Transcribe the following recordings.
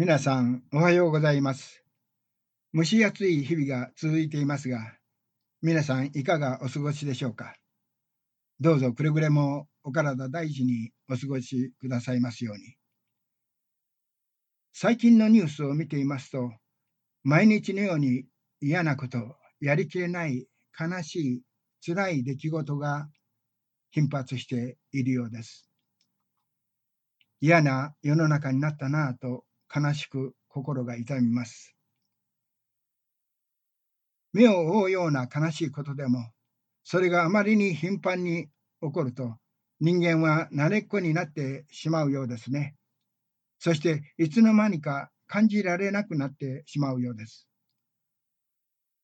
皆さん、おはようございます。蒸し暑い日々が続いていますが、皆さんいかがお過ごしでしょうか？どうぞくれぐれもお体大事にお過ごしくださいますように。最近のニュースを見ていますと、毎日のように嫌なこと、やりきれない悲しい辛い出来事が頻発しているようです。嫌な世の中になったなぁと悲しく心が痛みます。目を覆うような悲しいことでも、それがあまりに頻繁に起こると、人間は慣れっこになってしまうようですね。そして、いつの間にか感じられなくなってしまうようです。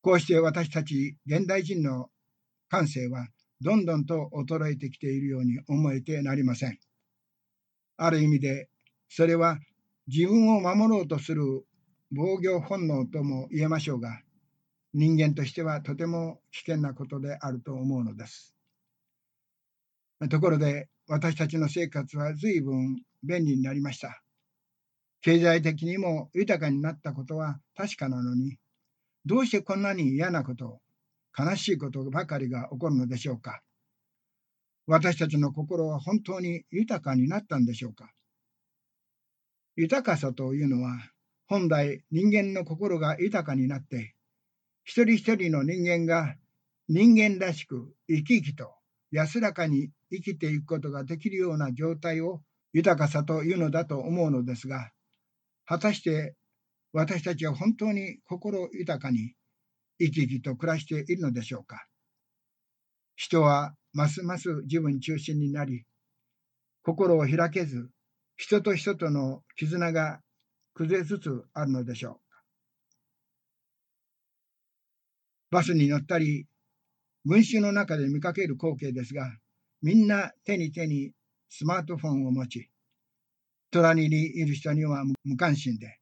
こうして私たち現代人の感性はどんどんと衰えてきているように思えてなりません。ある意味で、それは自分を守ろうとする防御本能とも言えましょうが、人間としてはとても危険なことであると思うのです。ところで、私たちの生活は随分便利になりました。経済的にも豊かになったことは確かなのに、どうしてこんなに嫌なこと、悲しいことばかりが起こるのでしょうか。私たちの心は本当に豊かになったんでしょうか。豊かさというのは、本来人間の心が豊かになって、一人一人の人間が人間らしく生き生きと安らかに生きていくことができるような状態を豊かさというのだと思うのですが、果たして私たちは本当に心豊かに生き生きと暮らしているのでしょうか。人はますます自分中心になり、心を開けず、人と人との絆が崩れつつあるのでしょう。バスに乗ったり、群衆の中で見かける光景ですが、みんな手に手にスマートフォンを持ち、隣にいる人には無関心で、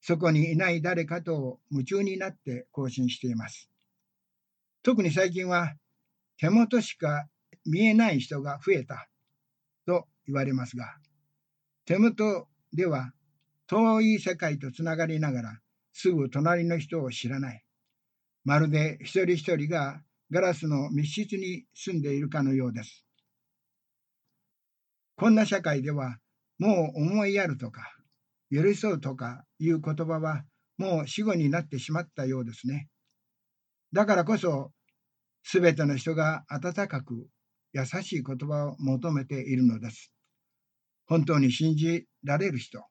そこにいない誰かと夢中になって更新しています。特に最近は手元しか見えない人が増えたと言われますが、手元では遠い世界とつながりながらすぐ隣の人を知らない。まるで一人一人がガラスの密室に住んでいるかのようです。こんな社会ではもう思いやるとか寄り添うとかいう言葉はもう死後になってしまったようですね。だからこそ全ての人が温かく優しい言葉を求めているのです。本当に信じられる人、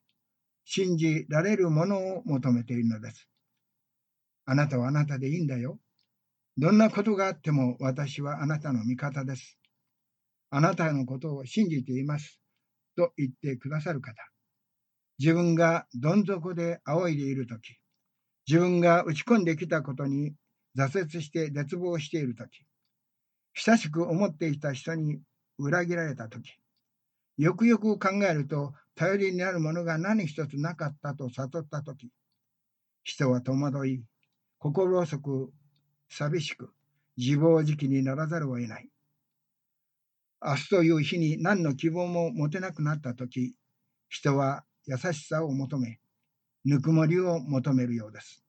信じられるものを求めているのです。あなたはあなたでいいんだよ。どんなことがあっても私はあなたの味方です。あなたのことを信じています。と言ってくださる方。自分がどん底で仰いでいるとき、自分が打ち込んできたことに挫折して絶望しているとき、親しく思っていた人に裏切られたとき、よくよく考えると、頼りになるものが何一つなかったと悟ったとき、人は戸惑い、心細く、寂しく、自暴自棄にならざるを得ない。明日という日に何の希望も持てなくなったとき、人は優しさを求め、ぬくもりを求めるようです。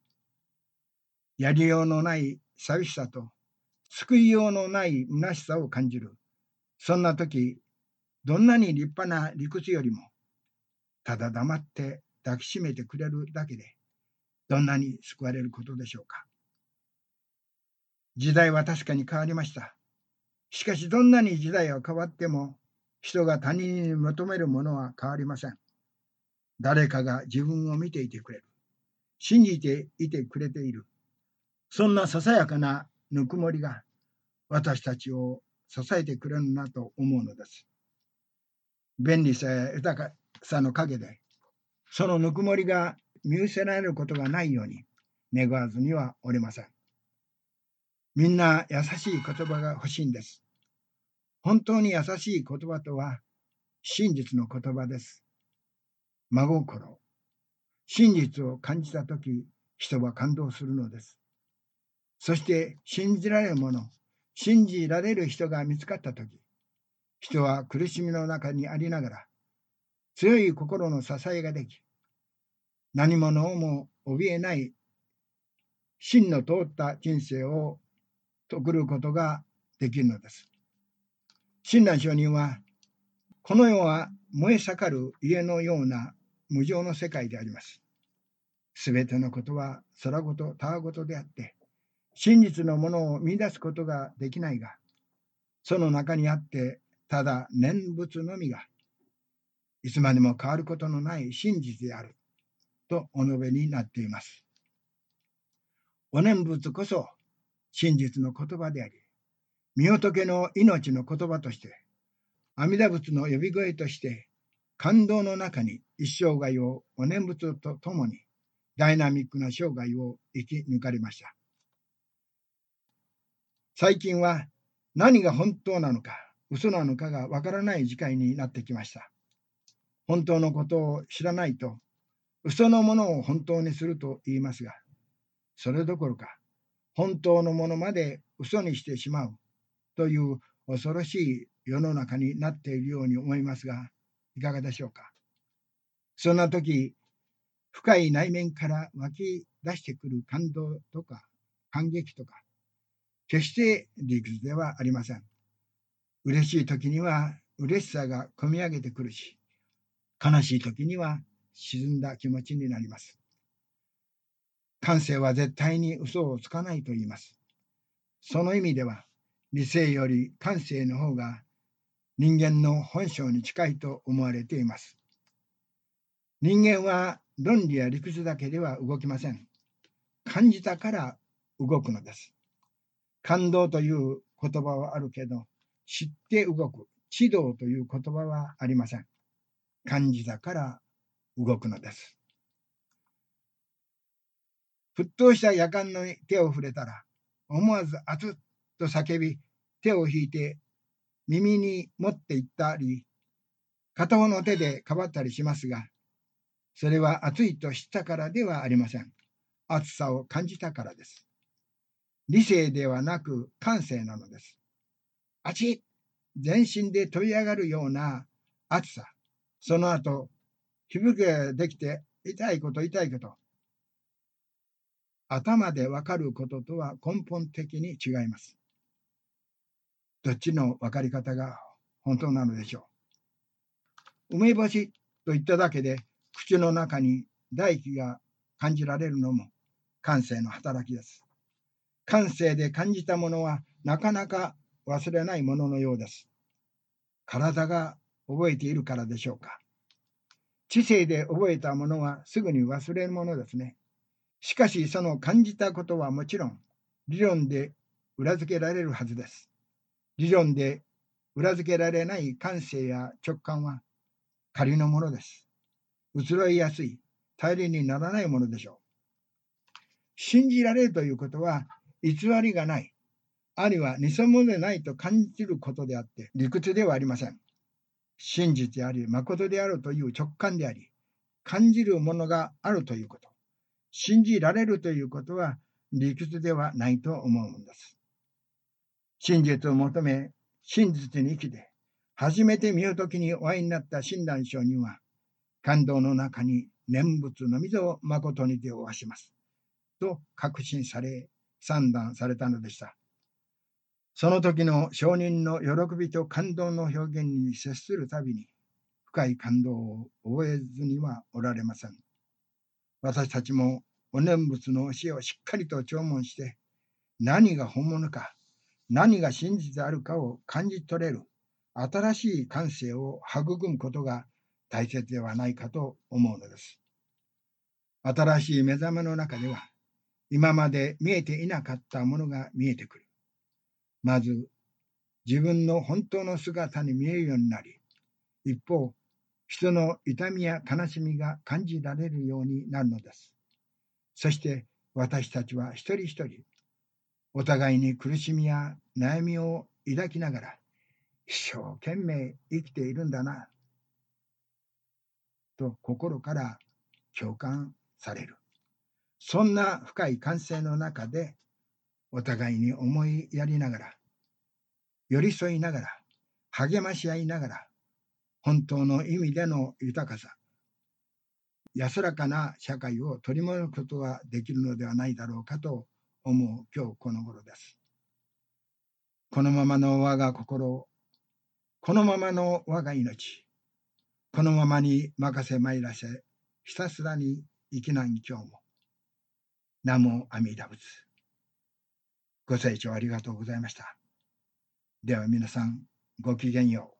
やりようのない寂しさと、救いようのない虚しさを感じる。そんな時、どんなに立派な理屈よりも、ただ黙って抱きしめてくれるだけで、どんなに救われることでしょうか。時代は確かに変わりました。しかし、どんなに時代は変わっても、人が他人に求めるものは変わりません。誰かが自分を見ていてくれる。信じていてくれている。そんなささやかなぬくもりが私たちを支えてくれるなと思うのです。便利さや豊かさの陰で、そのぬくもりが見失われることがないように願わずにはおりません。みんな優しい言葉が欲しいんです。本当に優しい言葉とは真実の言葉です。真心。真実を感じたとき、人は感動するのです。そして信じられるもの、信じられる人が見つかったとき、人は苦しみの中にありながら、強い心の支えができ、何者をも怯えない真の通った人生を送ることができるのです。親鸞上人は、この世は燃え盛る家のような無常の世界であります。すべてのことは空ごと他ごとであって、真実のものを見出すことができないが、その中にあって、ただ念仏のみが、いつまでも変わることのない真実である、とお述べになっています。お念仏こそ真実の言葉であり、身仏の命の言葉として、阿弥陀仏の呼び声として、感動の中に一生涯をお念仏とともにダイナミックな生涯を生き抜かれました。最近は何が本当なのか、嘘なのかがわからない時代になってきました。本当のことを知らないと、嘘のものを本当にすると言いますが、それどころか、本当のものまで嘘にしてしまうという恐ろしい世の中になっているように思いますが、いかがでしょうか。そんな時、深い内面から湧き出してくる感動とか感激とか、決して理屈ではありません。嬉しい時には嬉しさが込み上げてくるし、悲しい時には沈んだ気持ちになります。感性は絶対に嘘をつかないと言います。その意味では、理性より感性の方が人間の本性に近いと思われています。人間は論理や理屈だけでは動きません。感じたから動くのです。感動という言葉はあるけど、知って動く、知道という言葉はありません。感じたから動くのです。沸騰した夜間の手を触れたら、思わず熱っと叫び、手を引いて耳に持っていったり、片方の手でかばったりしますが、それは暑いと知ったからではありません。暑さを感じたからです。理性ではなく感性なのです。あち全身で飛び上がるような暑さ。その後、皮膚ができて痛いこと痛いこと。頭でわかることとは根本的に違います。どっちの分かり方が本当なのでしょう。梅干しと言っただけで口の中に唾液が感じられるのも感性の働きです。感性で感じたものはなかなか忘れないもののようです。体が覚えているからでしょうか。知性で覚えたものはすぐに忘れるものですね。しかしその感じたことはもちろん理論で裏付けられるはずです。理論で裏付けられない感性や直感は仮のものです。移ろいやすい、頼りにならないものでしょう。信じられるということは、偽りがない、あるいは偽物でないと感じることであって、理屈ではありません。真実であり、誠であるという直感であり、感じるものがあるということ。信じられるということは理屈ではないと思うんです。真実を求め、真実に生きて、初めて見るときにお会いになった親鸞上人は、感動の中に念仏の溝を誠に手をわします。と確信され、算段されたのでした。その時の証人の喜びと感動の表現に接するたびに、深い感動を覚えずにはおられません。私たちもお念仏の教えをしっかりと聴聞して、何が本物か、何が真実であるかを感じ取れる新しい感性を育むことが大切ではないかと思うのです。新しい目覚めの中では、今まで見えていなかったものが見えてくる。まず、自分の本当の姿に見えるようになり、一方、人の痛みや悲しみが感じられるようになるのです。そして私たちは一人一人、お互いに苦しみや悩みを抱きながら、一生懸命生きているんだな、と心から共感される。そんな深い感性の中でお互いに思いやりながら、寄り添いながら、励まし合いながら、本当の意味での豊かさ、安らかな社会を取り戻すことができるのではないだろうかと思う今日この頃です。このままの我が心、このままの我が命、このままに任せ参らせ、ひたすらに生きない今日も。ナモ阿弥陀仏。ご清聴ありがとうございました。では皆さん、ごきげんよう。